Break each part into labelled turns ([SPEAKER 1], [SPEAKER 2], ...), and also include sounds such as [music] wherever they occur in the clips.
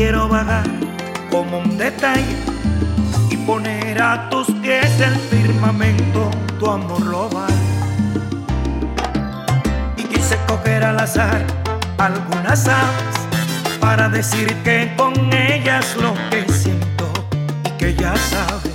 [SPEAKER 1] quiero vagar como un detalle y poner a tus pies el firmamento, tu amor lo vale. Y quise coger al azar algunas aves para decir que con ellas lo que siento y que ya sabes.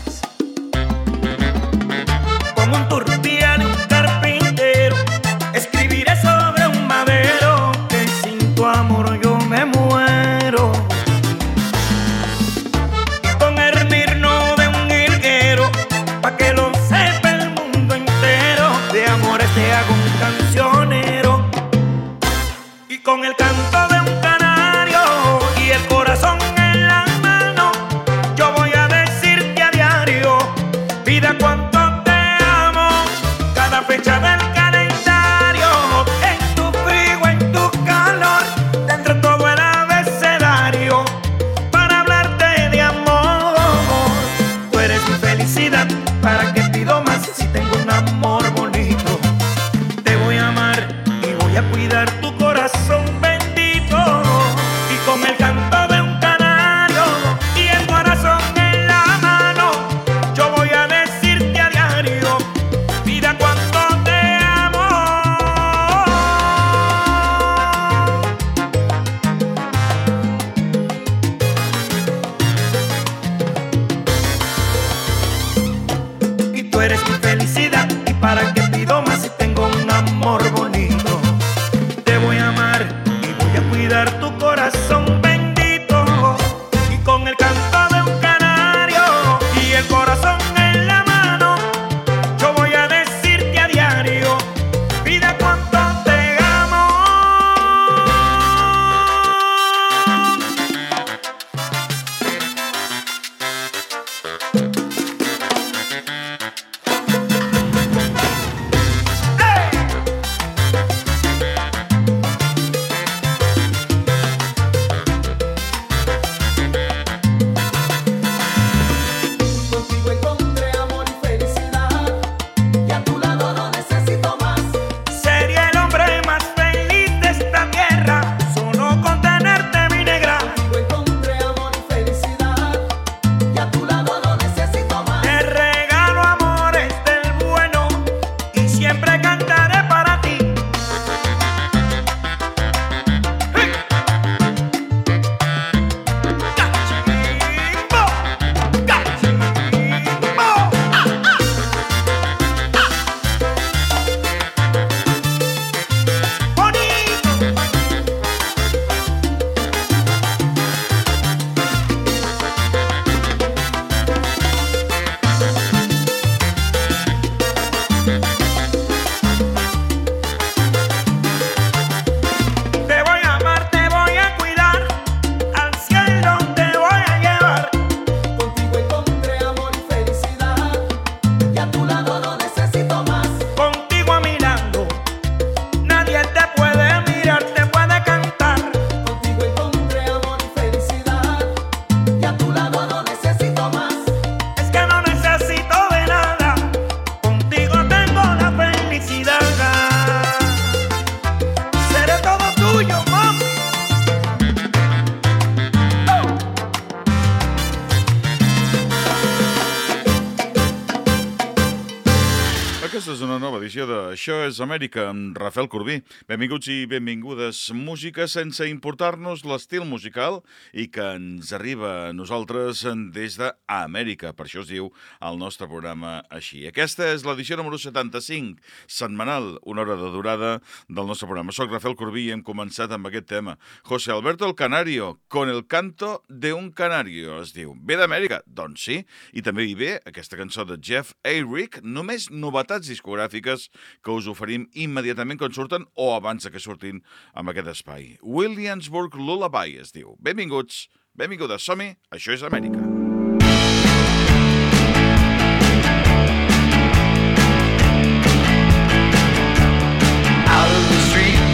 [SPEAKER 2] Això és Amèrica amb Rafael Corbí. Benvinguts i benvingudes. Música sense importar-nos l'estil musical i que ens arriba a nosaltres des d'Amèrica. Per això es diu el nostre programa així. Aquesta és l'edició número 75, setmanal, una hora de durada del nostre programa. Soc Rafael Corbí i hem començat amb aquest tema. José Alberto el Canario, con el canto de un canario, es diu. Ve d'Amèrica? Doncs sí. I també hi ve aquesta cançó de Jeff Ayrick, només novetats discogràfiques que us oferim immediatament quan surten o abans que surtin amb aquest espai. Williamsburg Lullaby es diu. Benvinguts, benvingudes, som-hi, això és Amèrica.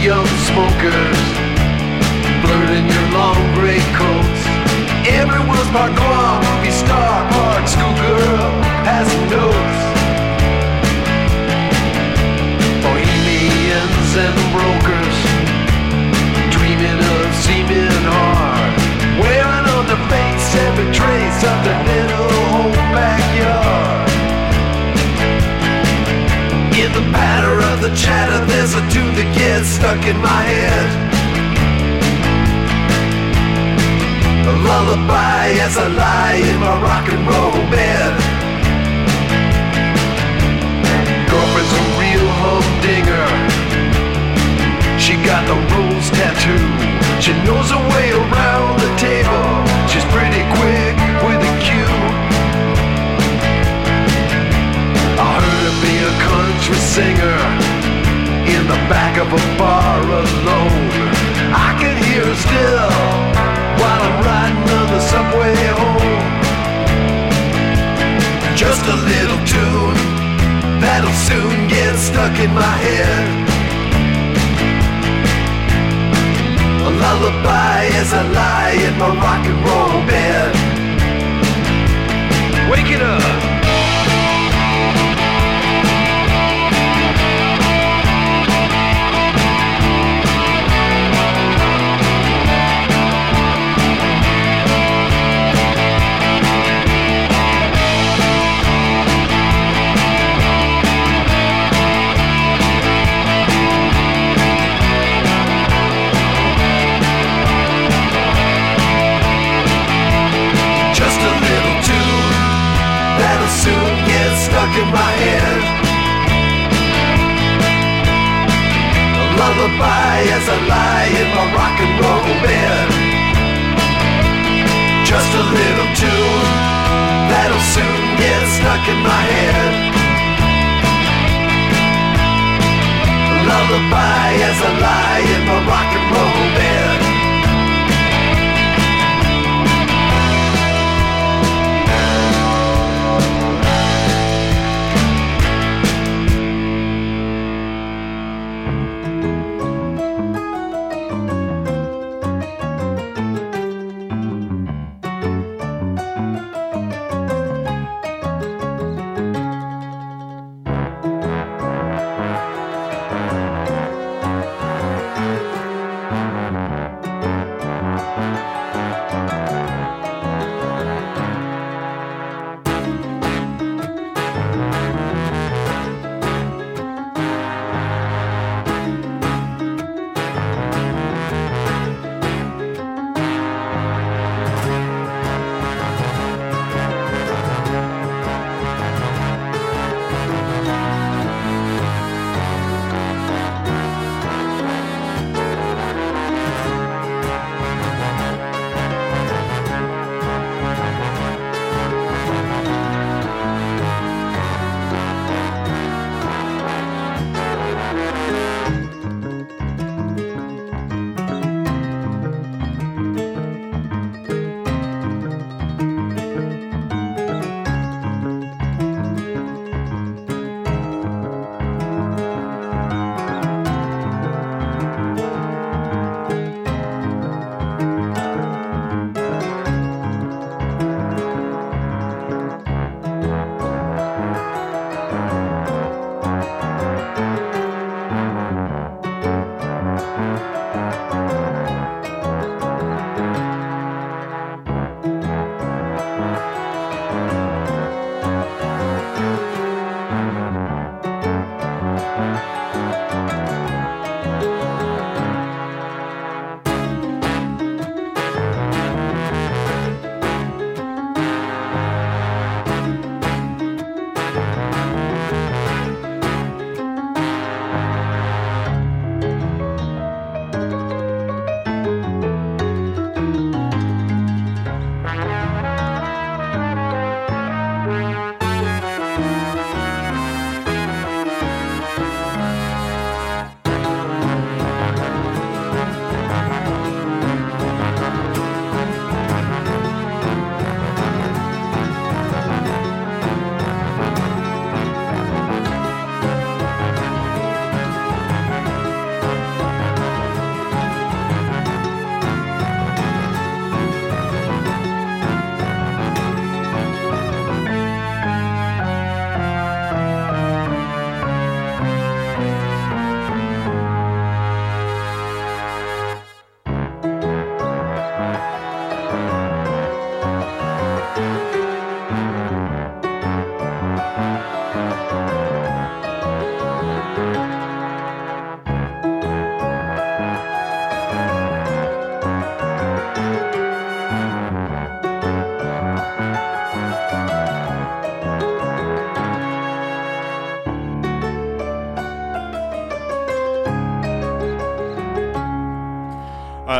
[SPEAKER 3] Young smokers, blurring your long gray coats. Everyone's part noir, movie star, part schoolgirl, passing notes. and brokers, dreaming of seeming hard, wearing on the face every trace of the little old backyard. In the patter of the chatter, there's a tune that gets stuck in my head. A lullaby as I lie in my rock and roll bed. Of a bar alone. I can hear her still while I'm riding on the subway home. Just a little tune that'll soon get stuck in my head. A lullaby as I lie in my rock and roll bed. Wake it up. Lullaby as I lie in my rock and roll bed. Just a little tune that'll soon get stuck in my head. Lullaby as I lie in my rock and roll bed.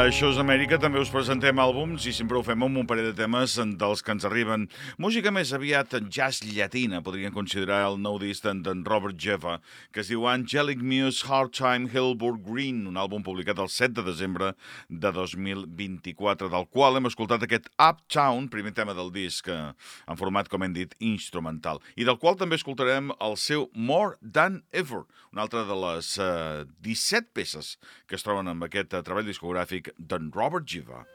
[SPEAKER 2] Això és Amèrica, també us presentem àlbums i sempre ho fem amb un parell de temes dels que ens arriben. Música més aviat jazz llatina, podríem considerar el nou disc d'en Robert Jeffa, que es diu Angelic Muse Hard Time Hillboard Green, un àlbum publicat el 7 de desembre de 2024, del qual hem escoltat aquest Uptown, primer tema del disc, en format, com hem dit, instrumental, i del qual també escoltarem el seu More Than Ever, una altra de les eh, 17 peces que es troben amb aquest eh, treball discogràfic d'en Robert Giva.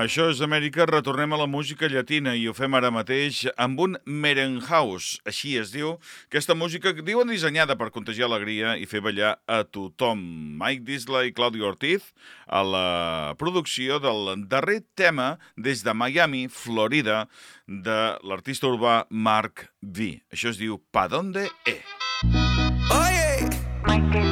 [SPEAKER 2] Això és Amèrica, retornem a la música llatina i ho fem ara mateix amb un merenhouse, així es diu, aquesta música que diuen dissenyada per contagiar alegria i fer ballar a tothom. Mike Disley i Claudio Ortiz a la producció del darrer tema des de Miami, Florida, de l'artista urbà Mark V. Això es diu Pa Donde E.
[SPEAKER 4] Oye, it's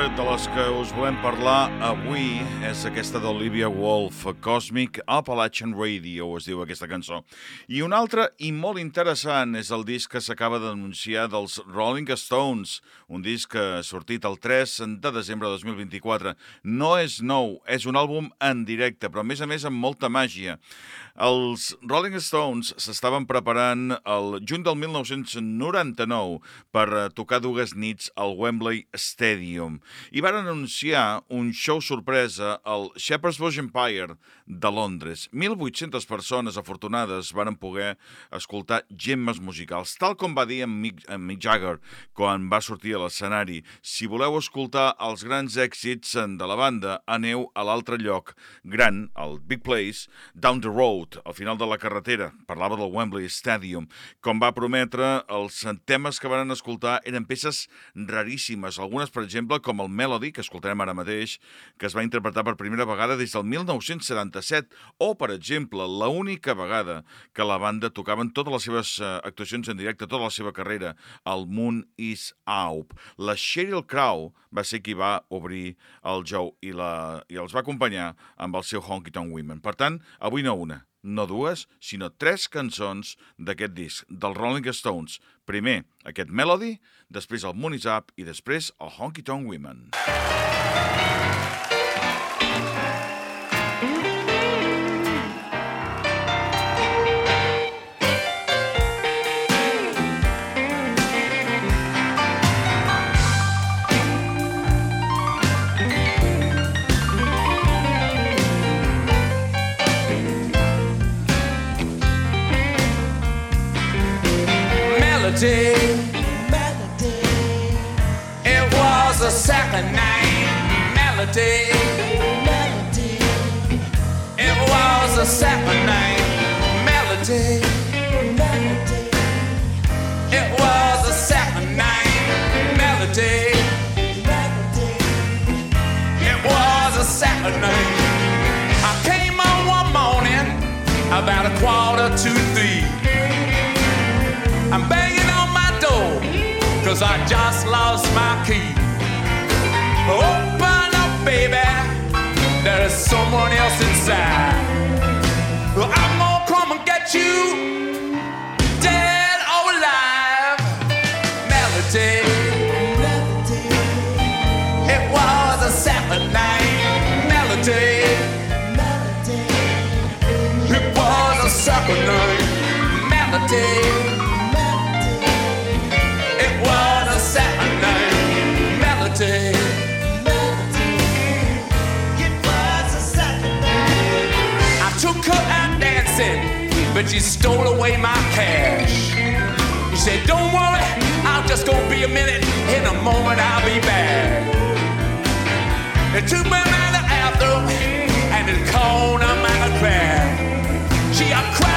[SPEAKER 4] de
[SPEAKER 2] les que us volem parlar avui és aquesta d'Olivia Wolf, Cosmic Appalachian Radio, es diu aquesta cançó. I una altra, i molt interessant, és el disc que s'acaba d'anunciar dels Rolling Stones, un disc que ha sortit el 3 de desembre de 2024. No és nou, és un àlbum en directe, però a més a més amb molta màgia. Els Rolling Stones s'estaven preparant el juny del 1999 per eh, tocar dues nits al Wembley Stadium. I van anunciar un show sorpresa al Shepherd's Bush Empire de Londres. 1.800 persones afortunades van poder escoltar gemmes musicals, tal com va dir en Mick, en Mick Jagger quan va sortir a l'escenari. Si voleu escoltar els grans èxits de la banda, aneu a l'altre lloc gran, al Big Place, Down the Road, al final de la carretera. Parlava del Wembley Stadium. Com va prometre, els temes que van escoltar eren peces raríssimes. Algunes, per exemple, com el Melody, que escoltarem ara mateix, que es va interpretar per primera vegada des del 1977, o, per exemple, l'única vegada que la banda tocaven totes les seves eh, actuacions en directe, tota la seva carrera, al Moon is Out. La Sheryl Crow va ser qui va obrir el Joe i, la, i els va acompanyar amb el seu Honky Tonk Women. Per tant, avui no una, no dues, sinó tres cançons d'aquest disc, dels Rolling Stones. Primer, aquest Melody, després el Moon is Up i després el Honky Tonk Women.
[SPEAKER 5] melody. Melody. It was a second name, melody. It was a second name, melody. It was a name. I came on one morning about a quarter to three. I'm banging on my door, cause I just lost my key. Up, baby, there is someone else inside. Well, I'm gonna come and get you, but she stole away my cash. She said, Don't worry, I'll just go be a minute. In a moment, I'll be back. It took me to the bathroom and it called a man a crack. She had crashed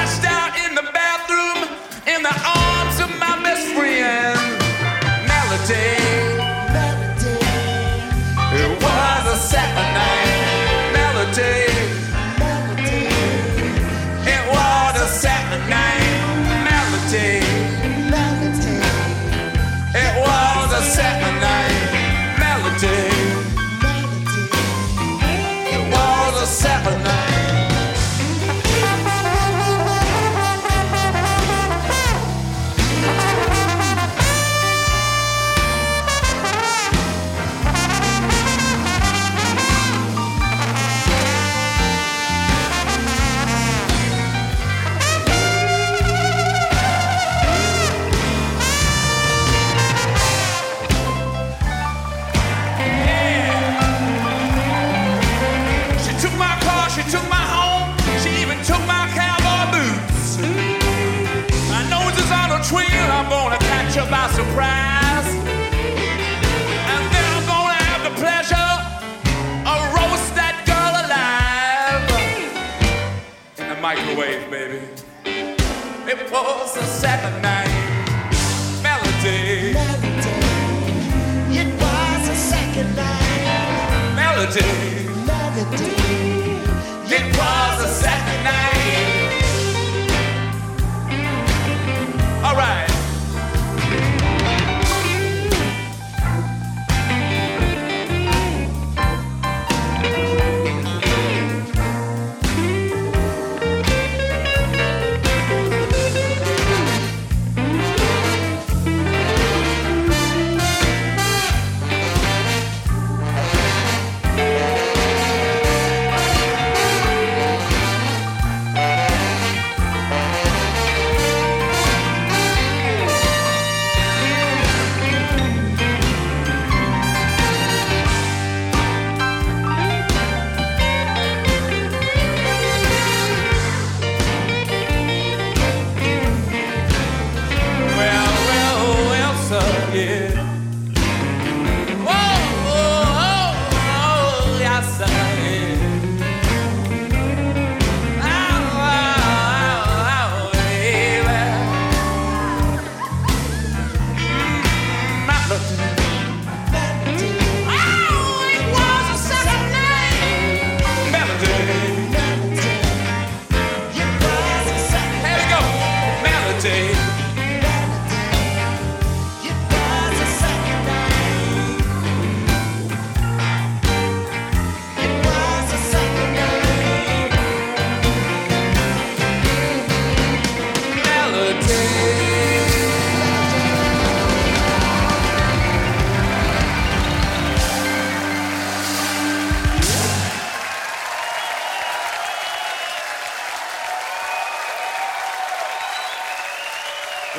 [SPEAKER 5] was a Saturday night melody. It was a
[SPEAKER 6] second night.
[SPEAKER 5] Melody.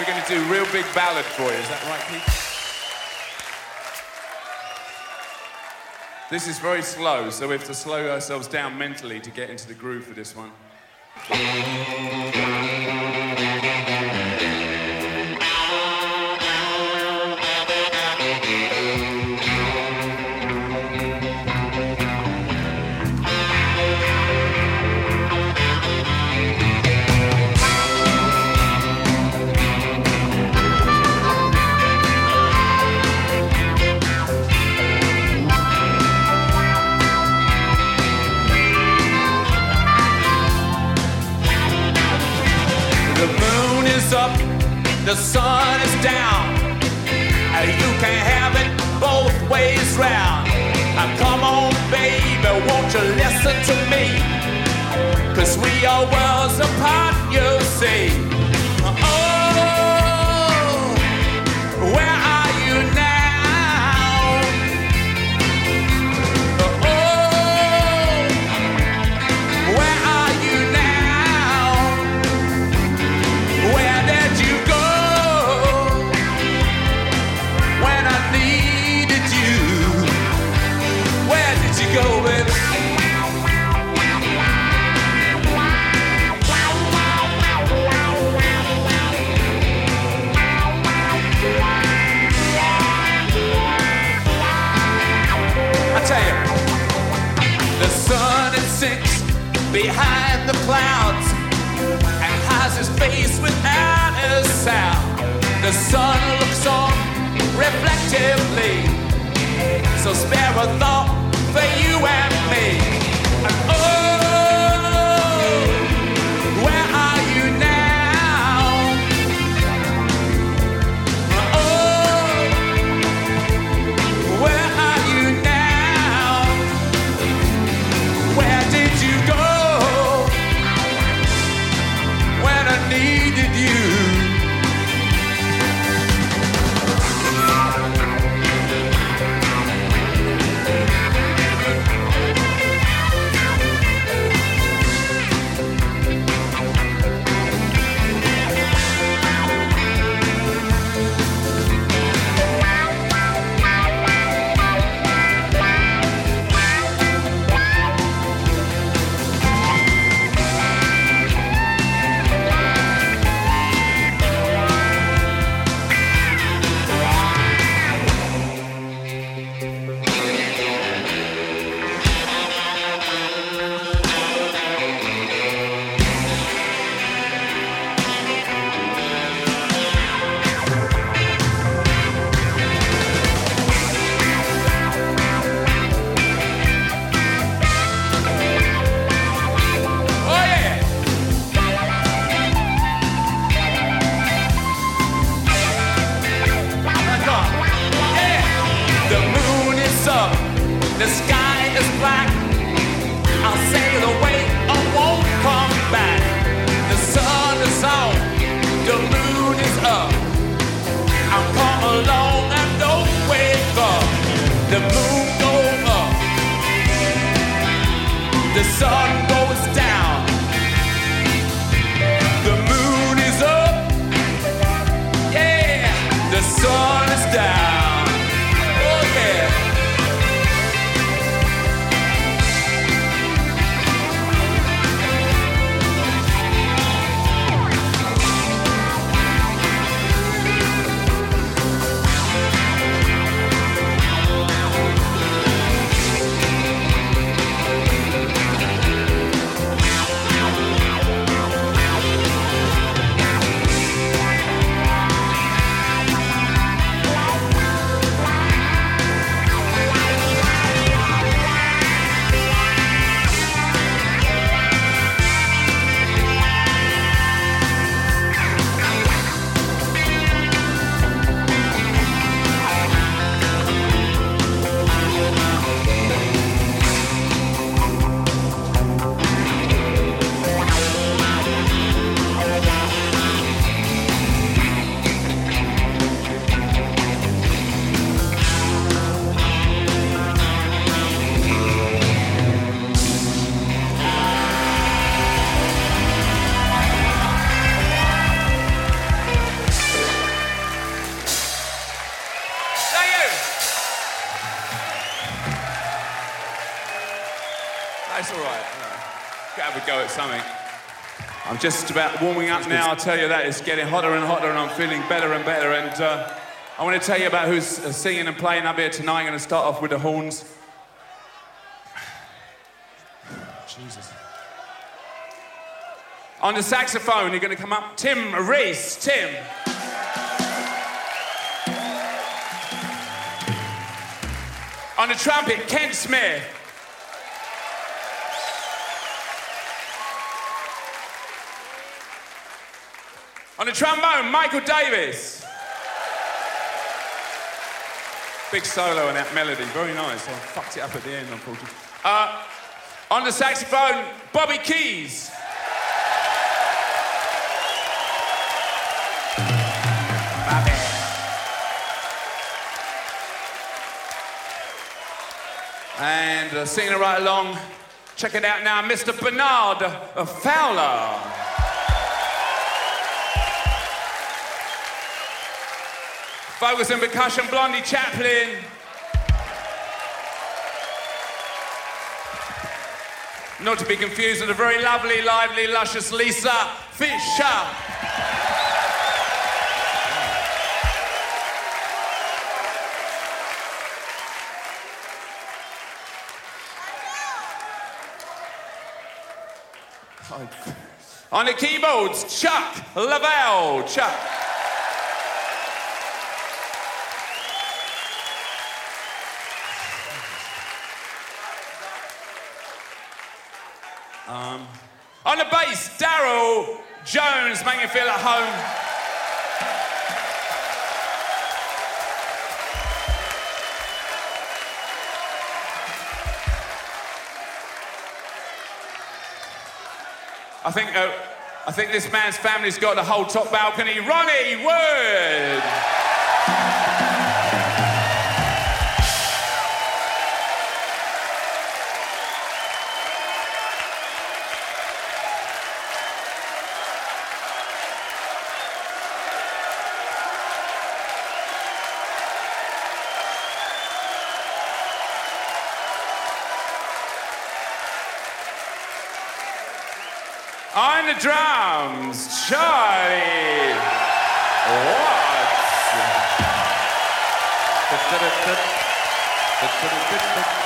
[SPEAKER 5] We're going to do real big ballad for you. Is that right, Pete? This is very slow, so we have to slow ourselves down mentally to get into the groove for this one. The sun is down. Uh, you can have it both ways round. Now come on, baby, won't you listen to me? Cause we are worlds apart, you see. Behind the clouds and hides his face without a sound. The sun looks on reflectively, so spare a thought for you and the just about warming up now. I'll tell you that it's getting hotter and hotter, and I'm feeling better and better. And uh, I want to tell you about who's uh, singing and playing up here tonight. I'm going to start off with the horns. [sighs] Jesus. On the saxophone, you're going to come up, Tim Ries. Tim. On the trumpet, Kent Smith. On the trombone, Michael Davis. Big solo on that melody, very nice. I fucked it up at the end, unfortunately. Uh, on the saxophone, Bobby Keys. And uh, singing right along, check it out now, Mr. Bernard Fowler. Focus and percussion, Blondie Chaplin. Not to be confused with the very lovely, lively, luscious Lisa Fischer. On the keyboards, Chuck Leavell. Chuck. On the bass, Darryl Jones, making you feel at home. I think, uh, I think this man's family's got the whole top balcony. Ronnie Wood! The drums, Charlie Watts.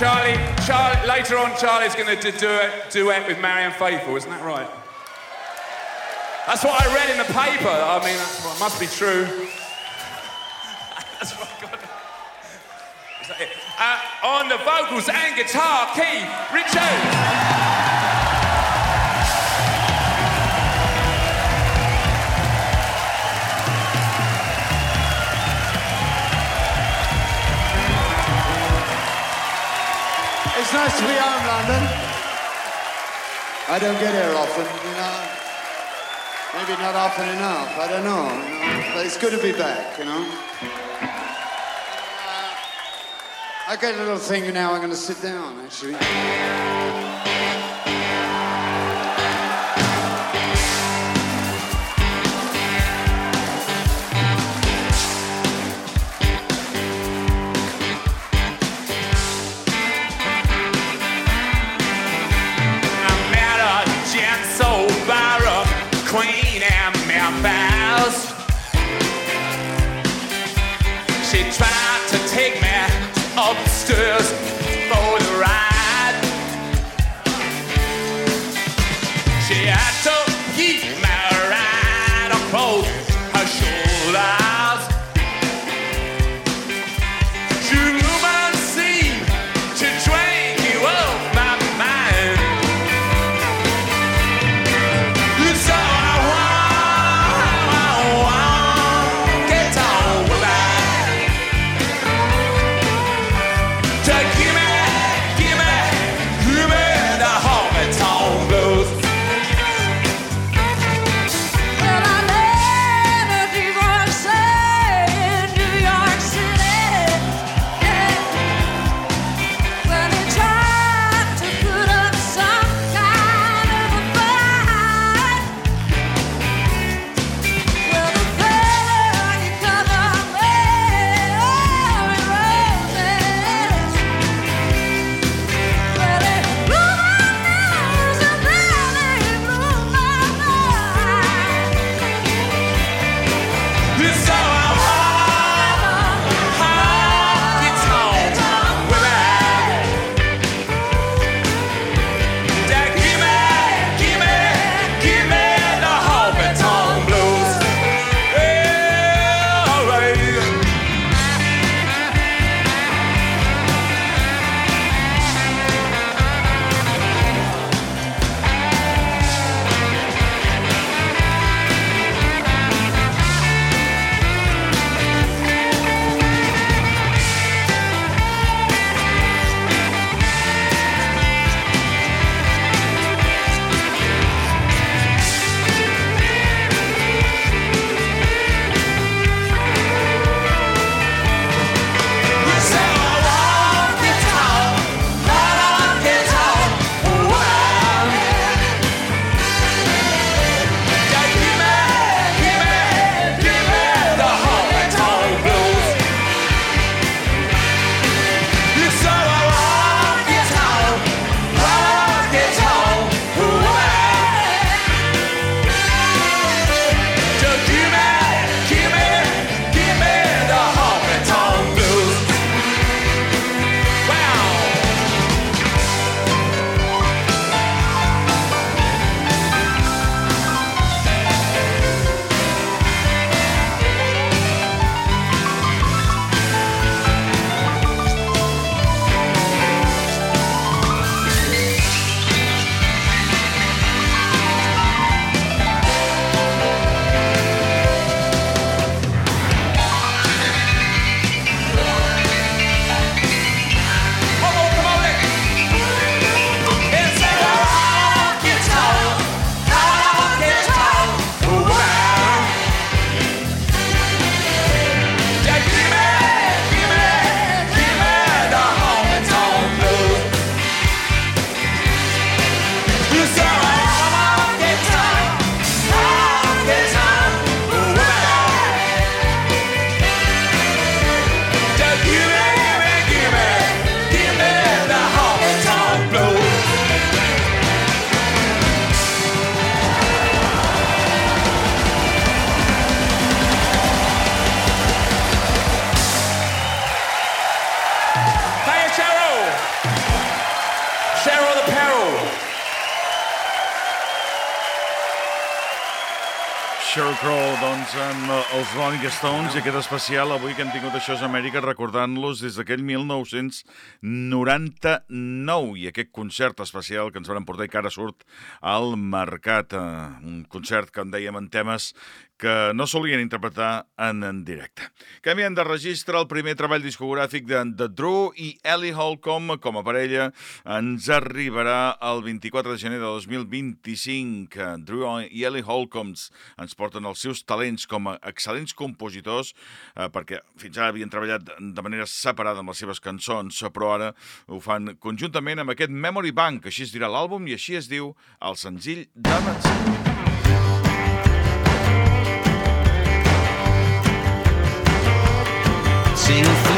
[SPEAKER 5] Charlie, Charlie, later on, Charlie's going to do a duet with Marianne Faithfull, isn't that right? That's what I read in the paper. I mean, that's what must be true. [laughs] that's what I got. Uh, on the vocals and guitar, Keith Richards.
[SPEAKER 7] It's nice to be home, London. I don't get here often, you know. Maybe not often enough. I don't know. But it's good to be back, you know. Uh, I got a little thing now. I'm going to sit down, actually.
[SPEAKER 2] els Rolling Stones i aquest especial avui que hem tingut això és Amèrica recordant-los des d'aquell 1999 i aquest concert especial que ens van portar i que ara surt al mercat. Eh, un concert que en dèiem en temes que no solien interpretar en, en directe. Canviant de registre el primer treball discogràfic de The Drew i Ellie Holcomb com a parella ens arribarà el 24 de gener de 2025. Drew i Ellie Holcomb ens porten els seus talents com a excel·lents compositors eh, perquè fins ara havien treballat de manera separada amb les seves cançons, però ara ho fan conjuntament amb aquest Memory Bank, així es dirà l'àlbum i així es diu el senzill
[SPEAKER 8] de Mazzini. sing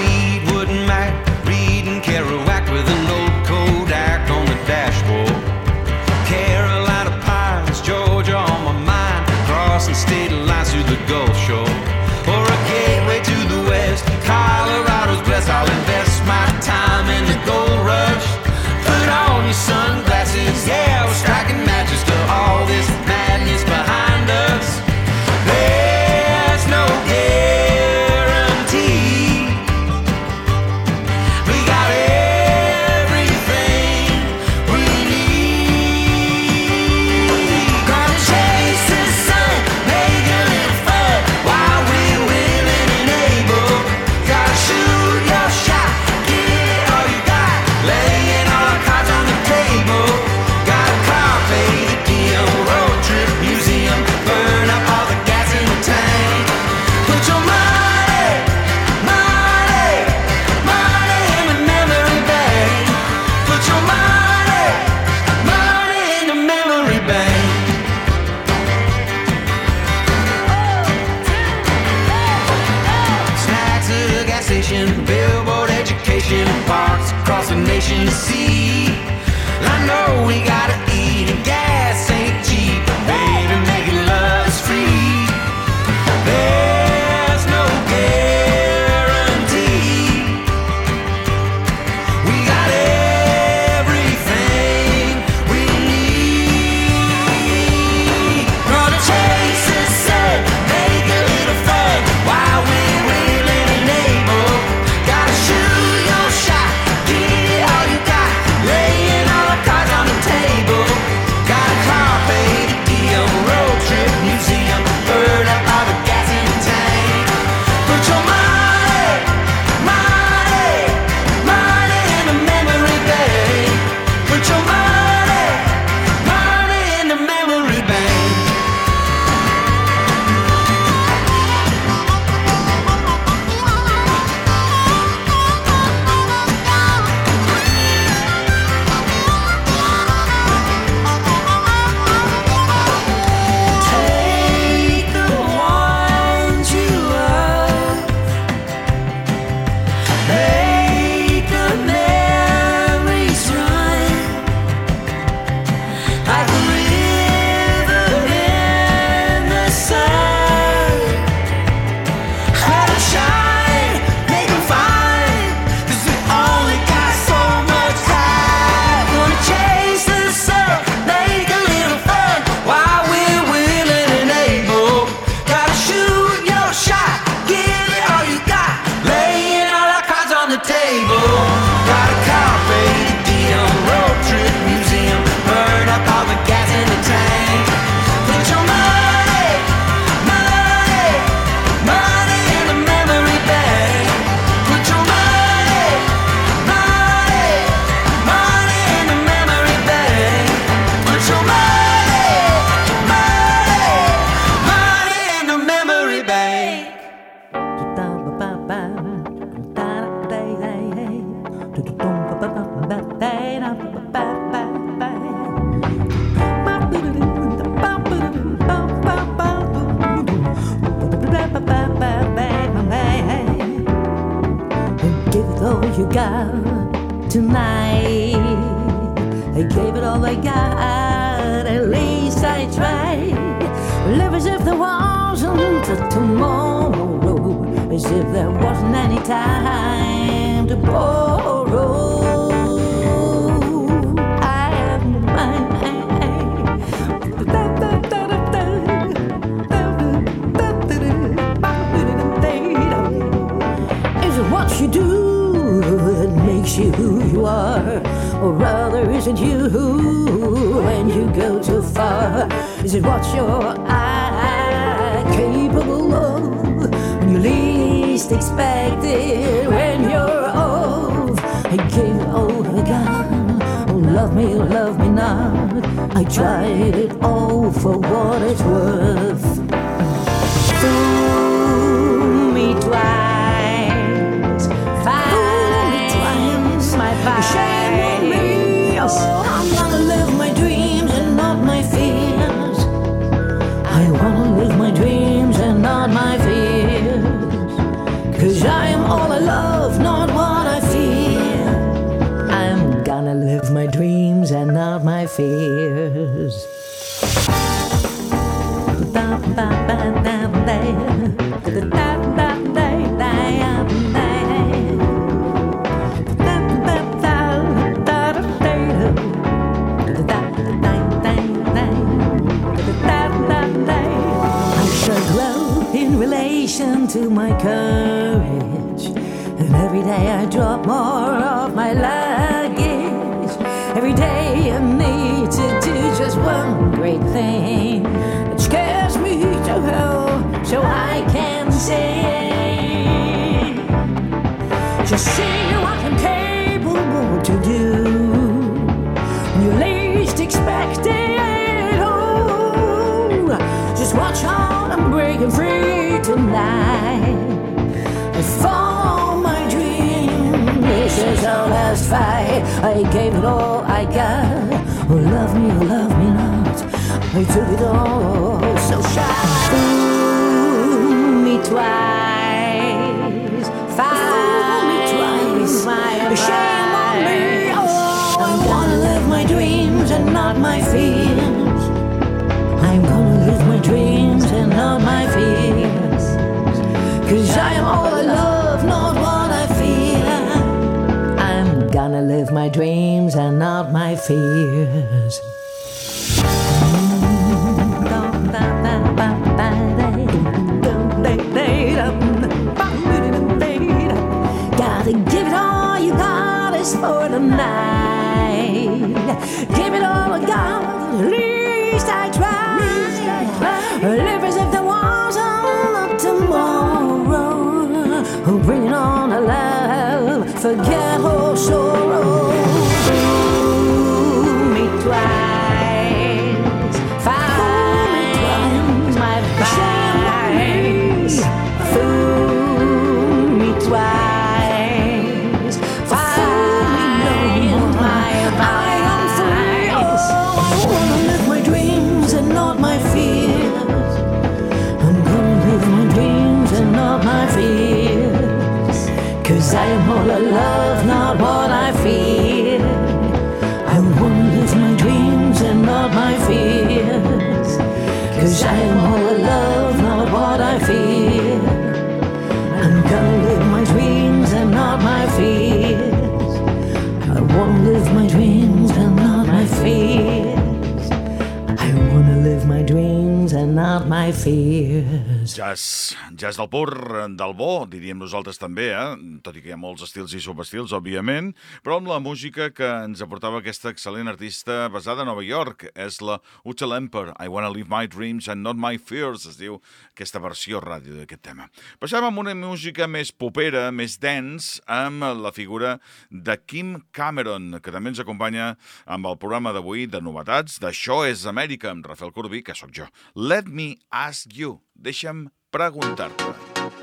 [SPEAKER 9] other isn't you when you go too far? Is it what you're capable of when you least expect it? When you're off, I gave all I got. Oh, love me, love me not. I tried it all for what it's worth. Shame on me. Oh, to my courage. And every day I drop more of my luggage. Every day I need to do just one great thing that scares me to hell so I can say, just see what I'm capable to do. You least expect it, oh, just watch out, I'm breaking free tonight. I follow my dream. This is our last fight. I gave it all I got. Oh, love me, oh, love me not. I took it all so
[SPEAKER 2] Jazz, jazz del pur, del bo, diríem nosaltres també, eh? tot i que hi ha molts estils i subestils, òbviament, però amb la música que ens aportava aquesta excel·lent artista basada a Nova York, és la Uta Lemper, I Wanna Live My Dreams and Not My Fears, es diu aquesta versió ràdio d'aquest tema. Passem amb una música més popera, més dance, amb la figura de Kim Cameron, que també ens acompanya amb el programa d'avui de novetats d'Això és Amèrica, amb Rafael Corbí, que sóc jo. Let me ask you, deixa'm preguntar-te.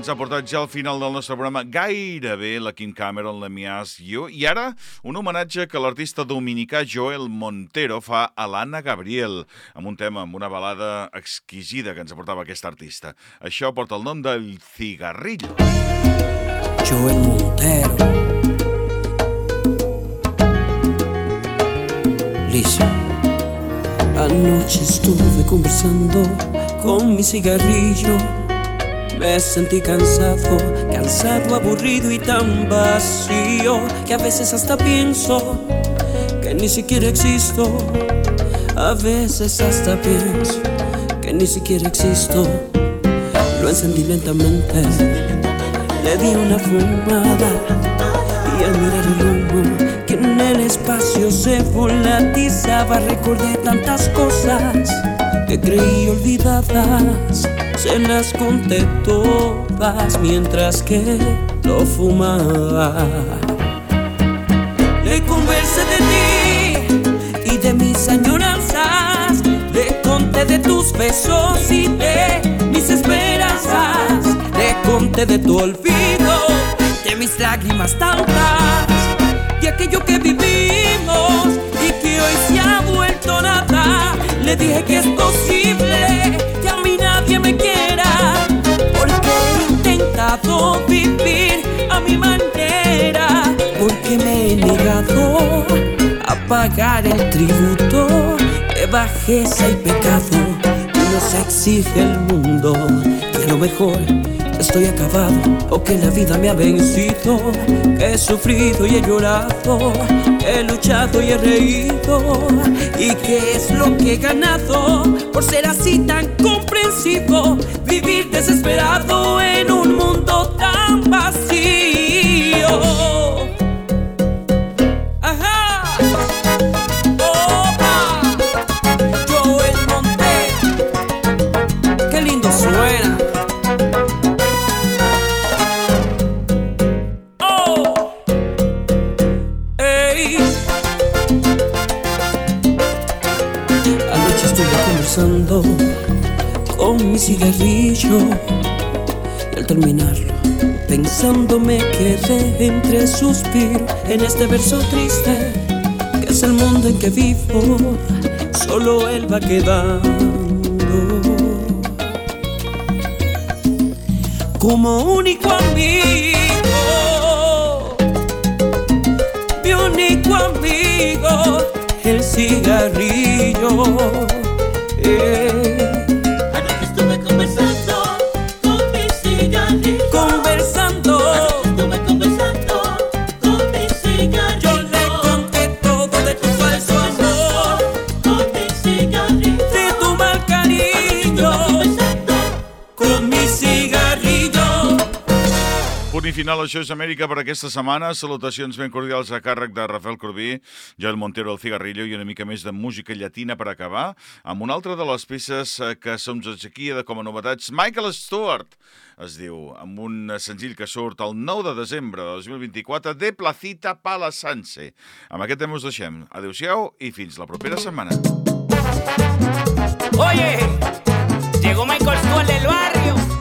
[SPEAKER 2] Ens ha portat ja al final del nostre programa, gairebé la Kim Cameron, la Mias, jo. I ara, un homenatge que l'artista dominicà Joel Montero fa a l'Anna Gabriel, amb un tema, amb una balada exquisida que ens aportava aquest artista. Això porta el nom del Cigarrillo.
[SPEAKER 10] Joel Montero. Lisa. Anoche estuve conversando con mi cigarrillo. Me sentí cansado, cansado, aburrido y tan vacío que a veces hasta pienso que ni siquiera existo. A veces hasta pienso que ni siquiera existo. Lo encendí lentamente, le di una fumada y al mirar el humo que en el espacio se volatizaba recordé tantas cosas que creí olvidadas. Se las conté todas mientras que lo fumaba. Le conversé de ti y de mis añoranzas. Le conté de tus besos y de mis esperanzas. Le conté de tu olvido, de mis lágrimas tantas, de aquello que vivimos y que hoy se ha vuelto nada. Le dije que es posible que me quiera, porque he intentado vivir a mi manera, porque me he negado a pagar el tributo de bajeza y pecado que nos exige el mundo. Que lo mejor estoy acabado o que la vida me ha vencido, he sufrido y he llorado, he luchado y he reído, y que es lo que he ganado por ser así tan comprensivo, vivir desesperado en un mundo tan vacío. terminarlo. Pensando me quedé entre suspiro en este verso triste, que es el mundo en que vivo, solo él va quedando. Como único amigo, mi único amigo, el cigarrillo. Eh,
[SPEAKER 2] final, això és Amèrica per aquesta setmana. Salutacions ben cordials a càrrec de Rafael Corbí, Joel Montero, El Cigarrillo i una mica més de música llatina per acabar, amb una altra de les peces eh, que som aquí de com a novetats, Michael Stewart, es diu, amb un senzill que surt el 9 de desembre de 2024 de Placita Palasanse. Amb aquest tema us deixem. Adéu-siau i fins la propera setmana.
[SPEAKER 11] Oye, llegó Michael Stewart del barrio.